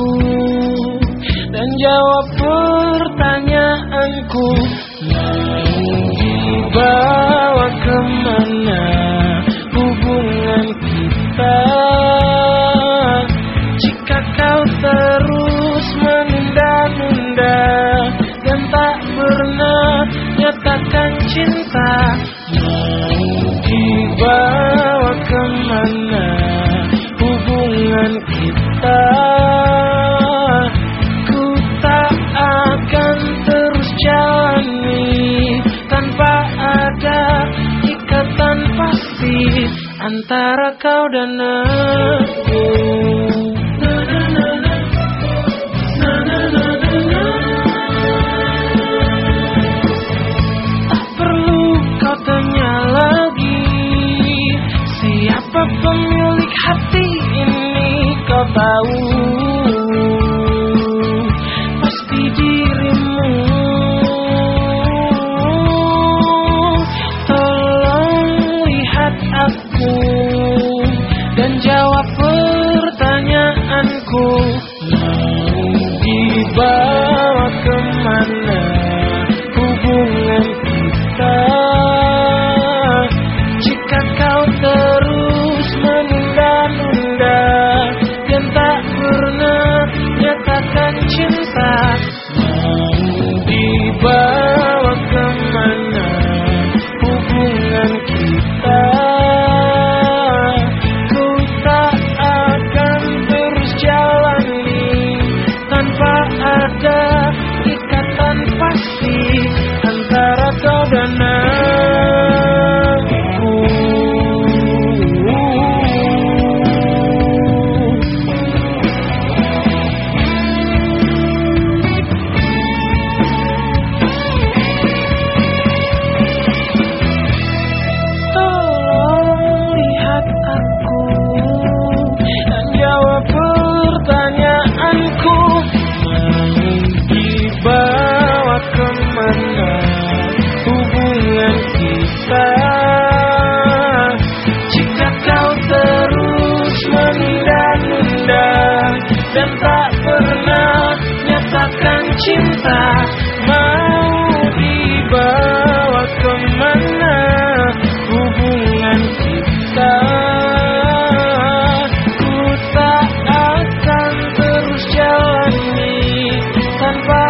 aku dan jawab pertanyaanku. Mau dibawa ke mana hubungan kita? Jika kau terus menunda-nunda dan tak pernah nyatakan cinta mau dibawa ke mana hubungan kita? antara kau dan aku. Tak perlu lagi siapa pemilik hati ini kau tahu. cinta mau dibawa ke mana hubungan kita? Ku tak akan terus jalani tanpa